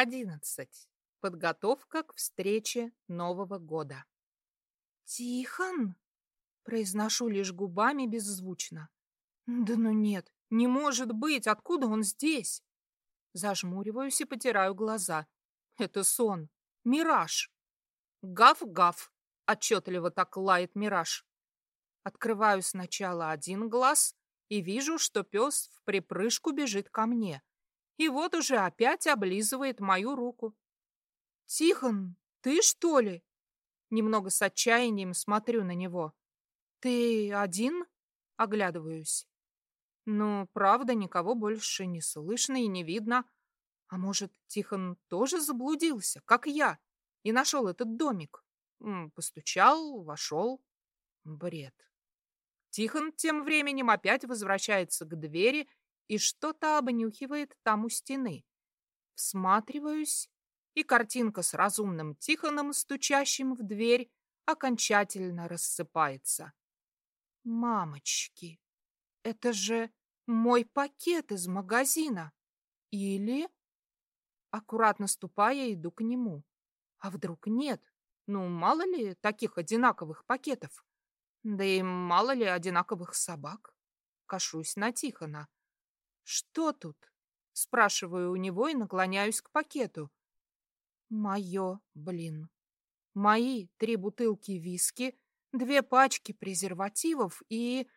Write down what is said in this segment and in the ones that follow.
Одиннадцать. Подготовка к встрече Нового года. «Тихон?» — произношу лишь губами беззвучно. «Да ну нет, не может быть! Откуда он здесь?» Зажмуриваюсь и потираю глаза. Это сон. Мираж. Гав-гав. Отчетливо так лает мираж. Открываю сначала один глаз и вижу, что пес в припрыжку бежит ко мне. И вот уже опять облизывает мою руку. «Тихон, ты что ли?» Немного с отчаянием смотрю на него. «Ты один?» — оглядываюсь. Ну, правда, никого больше не слышно и не видно. А может, Тихон тоже заблудился, как я, и нашел этот домик? Постучал, вошел. Бред. Тихон тем временем опять возвращается к двери и что-то обнюхивает там у стены. Всматриваюсь, и картинка с разумным Тихоном, стучащим в дверь, окончательно рассыпается. Мамочки, это же мой пакет из магазина. Или... Аккуратно ступая, иду к нему. А вдруг нет? Ну, мало ли таких одинаковых пакетов. Да и мало ли одинаковых собак. Кашусь на Тихона. «Что тут?» Спрашиваю у него и наклоняюсь к пакету. Мое, блин. Мои три бутылки виски, две пачки презервативов и...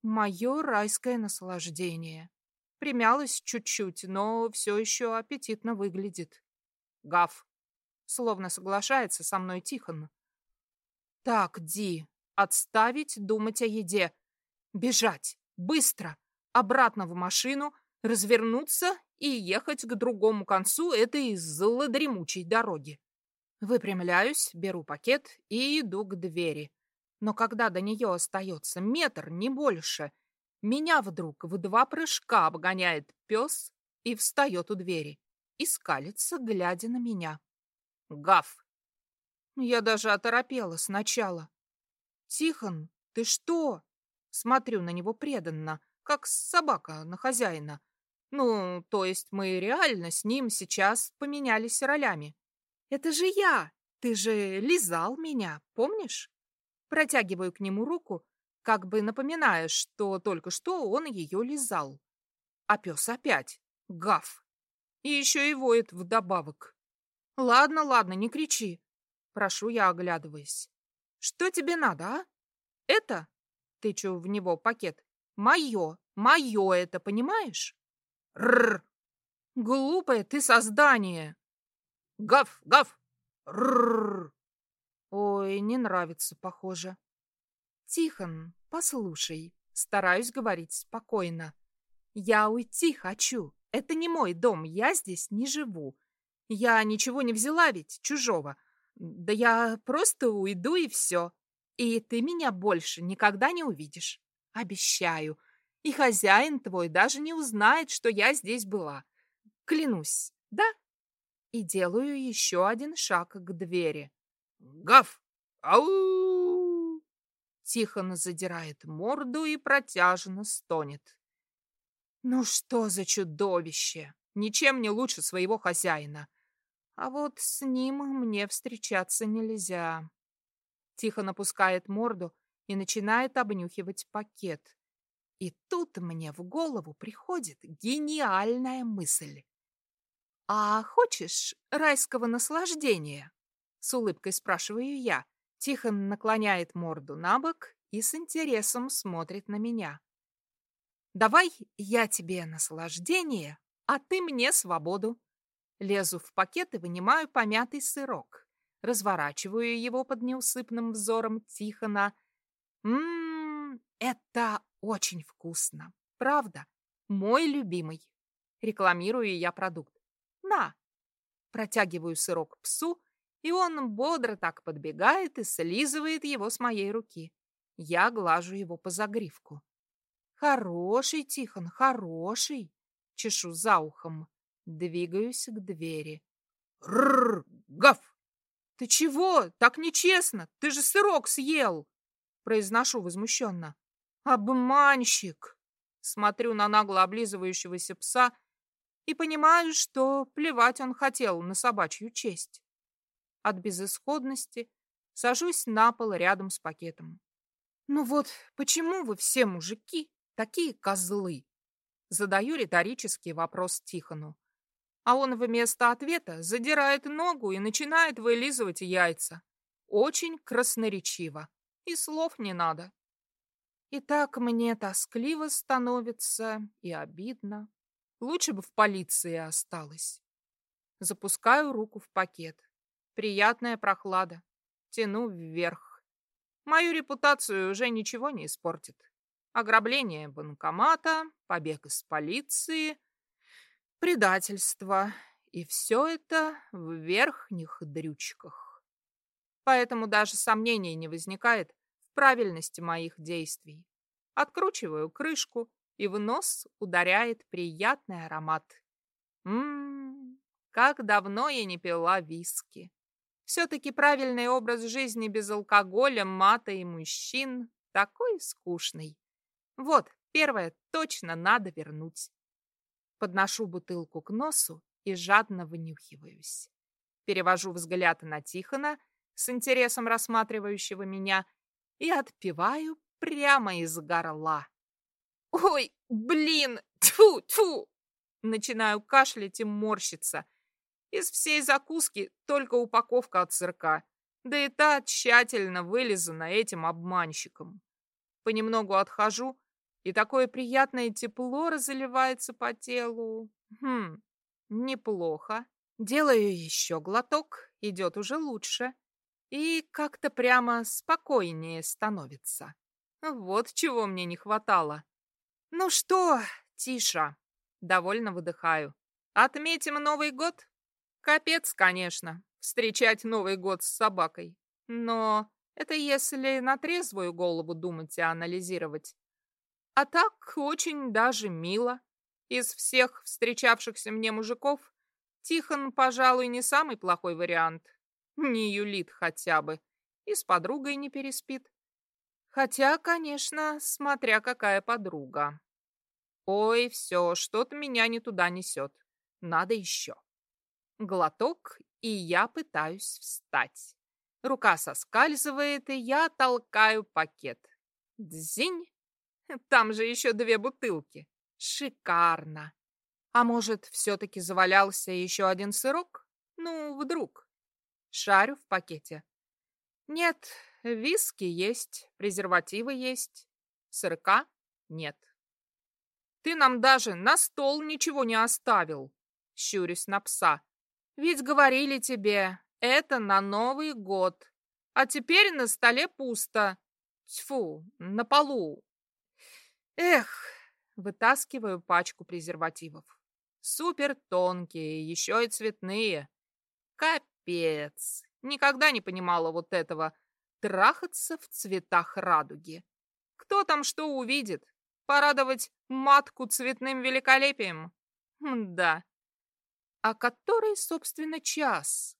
Мое райское наслаждение. Примялась чуть-чуть, но все еще аппетитно выглядит. Гав. Словно соглашается со мной Тихон. Так, Ди, отставить думать о еде. Бежать. Быстро. Обратно в машину, развернуться и ехать к другому концу этой злодремучей дороги. Выпрямляюсь, беру пакет и иду к двери. Но когда до нее остается метр, не больше, меня вдруг в два прыжка обгоняет пес и встает у двери и скалится, глядя на меня. Гав! Я даже оторопела сначала. «Тихон, ты что?» Смотрю на него преданно, как собака на хозяина. Ну, то есть мы реально с ним сейчас поменялись ролями. Это же я! Ты же лизал меня, помнишь? Протягиваю к нему руку, как бы напоминая, что только что он ее лизал. А пес опять. Гав. И еще и воет вдобавок. Ладно, ладно, не кричи. Прошу я, оглядываясь. Что тебе надо, а? Это? Тычу в него пакет. Мое, мое это, понимаешь? Рр! Глупое ты создание! Гав, гав! Рр! Ой, не нравится, похоже. Тихон, послушай, стараюсь говорить спокойно. Я уйти хочу. Это не мой дом, я здесь не живу. Я ничего не взяла ведь, чужого. Да я просто уйду и все. И ты меня больше никогда не увидишь. Обещаю. И хозяин твой даже не узнает, что я здесь была. Клянусь, да? И делаю еще один шаг к двери. Гав! Ау! Тихо задирает морду и протяжно стонет. Ну что за чудовище! Ничем не лучше своего хозяина. А вот с ним мне встречаться нельзя. Тихо напускает морду и начинает обнюхивать пакет. И тут мне в голову приходит гениальная мысль. «А хочешь райского наслаждения?» С улыбкой спрашиваю я. Тихон наклоняет морду на бок и с интересом смотрит на меня. «Давай я тебе наслаждение, а ты мне свободу». Лезу в пакет и вынимаю помятый сырок. Разворачиваю его под неусыпным взором Тихона. Ммм, это очень вкусно. Правда? Мой любимый. Рекламирую я продукт. На. Протягиваю сырок псу, и он бодро так подбегает и слизывает его с моей руки. Я глажу его по загривку. Хороший, Тихон, хороший. Чешу за ухом. Двигаюсь к двери. Рррр, гав! Ты чего? Так нечестно. Ты же сырок съел. Произношу возмущенно. «Обманщик!» Смотрю на нагло облизывающегося пса и понимаю, что плевать он хотел на собачью честь. От безысходности сажусь на пол рядом с пакетом. Ну вот, почему вы все мужики такие козлы? Задаю риторический вопрос Тихону. А он вместо ответа задирает ногу и начинает вылизывать яйца. Очень красноречиво. И слов не надо. И так мне тоскливо становится и обидно. Лучше бы в полиции осталось. Запускаю руку в пакет. Приятная прохлада. Тяну вверх. Мою репутацию уже ничего не испортит. Ограбление банкомата, побег из полиции, предательство. И все это в верхних дрючках. Поэтому даже сомнений не возникает в правильности моих действий. Откручиваю крышку, и в нос ударяет приятный аромат. Ммм, как давно я не пила виски. Все-таки правильный образ жизни без алкоголя, мата и мужчин такой скучный. Вот, первое точно надо вернуть. Подношу бутылку к носу и жадно вынюхиваюсь. Перевожу взгляд на Тихона, с интересом рассматривающего меня, и отпиваю прямо из горла. Ой, блин, тьфу, тьфу! Начинаю кашлять и морщиться. Из всей закуски только упаковка от сырка. Да и та тщательно вылизана этим обманщиком. Понемногу отхожу, и такое приятное тепло разливается по телу. Хм, неплохо. Делаю еще глоток, идет уже лучше. И как-то прямо спокойнее становится. Вот чего мне не хватало. Ну что, Тиша, довольно выдыхаю. Отметим Новый год? Капец, конечно, встречать Новый год с собакой. Но это если на трезвую голову думать и анализировать. А так очень даже мило. Из всех встречавшихся мне мужиков Тихон, пожалуй, не самый плохой вариант. Не юлит хотя бы. И с подругой не переспит. Хотя, конечно, смотря какая подруга. Ой, все, что-то меня не туда несет. Надо еще. Глоток, и я пытаюсь встать. Рука соскальзывает, и я толкаю пакет. Дзинь! Там же еще две бутылки. Шикарно. А может, все-таки завалялся еще один сырок? Ну, вдруг. Шарю в пакете. Нет, виски есть, презервативы есть. Сырка нет. Ты нам даже на стол ничего не оставил. Щурюсь на пса. Ведь говорили тебе, это на Новый год. А теперь на столе пусто. Тьфу, на полу. Эх, вытаскиваю пачку презервативов. Супер тонкие, еще и цветные. Капец. Никогда не понимала вот этого. Трахаться в цветах радуги. Кто там что увидит? Порадовать матку цветным великолепием? Да. А который, собственно, час?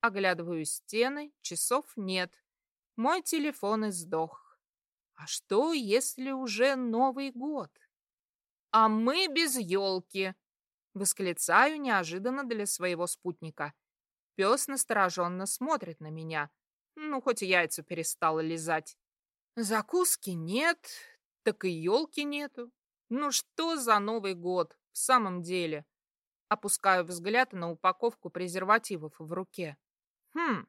Оглядываю стены, часов нет. Мой телефон издох. А что, если уже Новый год? А мы без елки! Восклицаю неожиданно для своего спутника. Пес настороженно смотрит на меня. Ну, хоть яйца перестала лизать. Закуски нет, так и елки нету. Ну что за Новый год в самом деле? Опускаю взгляд на упаковку презервативов в руке. Хм,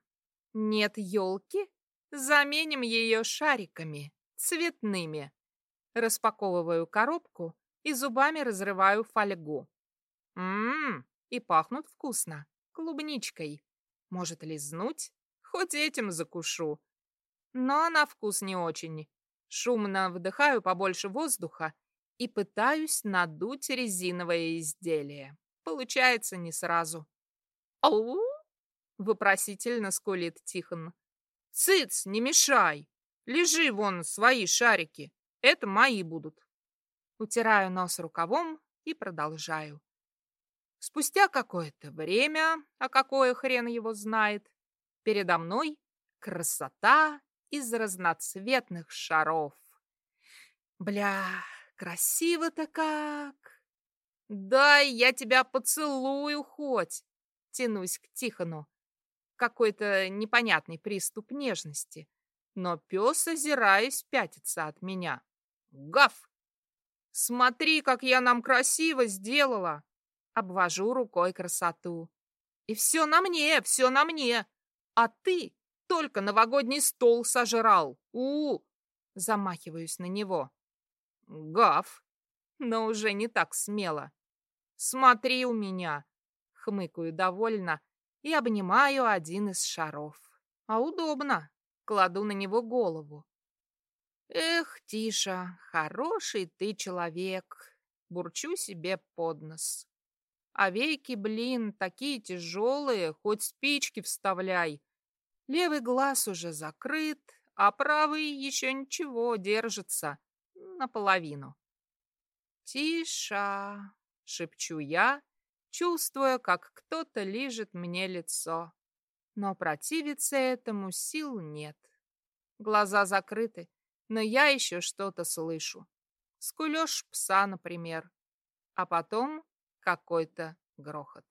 нет елки? Заменим ее шариками, цветными. Распаковываю коробку и зубами разрываю фольгу. Ммм, и пахнут вкусно, клубничкой. Может, лизнуть? Хоть этим закушу. Но на вкус не очень. Шумно вдыхаю побольше воздуха и пытаюсь надуть резиновое изделие. Получается не сразу. «Ау!» — вопросительно скулит Тихон. «Цыц, не мешай! Лежи вон свои шарики, это мои будут». Утираю нос рукавом и продолжаю. Спустя какое-то время, а какое хрен его знает, передо мной красота из разноцветных шаров. Бля, красиво-то как! Дай я тебя поцелую хоть. Тянусь к Тихону. Какой-то непонятный приступ нежности. Но пес, озираясь, пятится от меня. Гав! Смотри, как я нам красиво сделала. Обвожу рукой красоту. И все на мне, все на мне. А ты только новогодний стол сожрал. У, -у, -у Замахиваюсь на него. Гав, но уже не так смело. Смотри у меня. Хмыкаю довольно и обнимаю один из шаров. А удобно. Кладу на него голову. Эх, Тиша, хороший ты человек. Бурчу себе под нос. А веки, блин, такие тяжелые, хоть спички вставляй. Левый глаз уже закрыт, а правый еще ничего, держится. Наполовину. «Тиша!» — шепчу я, чувствуя, как кто-то лижет мне лицо. Но противиться этому сил нет. Глаза закрыты, но я еще что-то слышу. Скулёж пса, например. А потом какой-то грохот.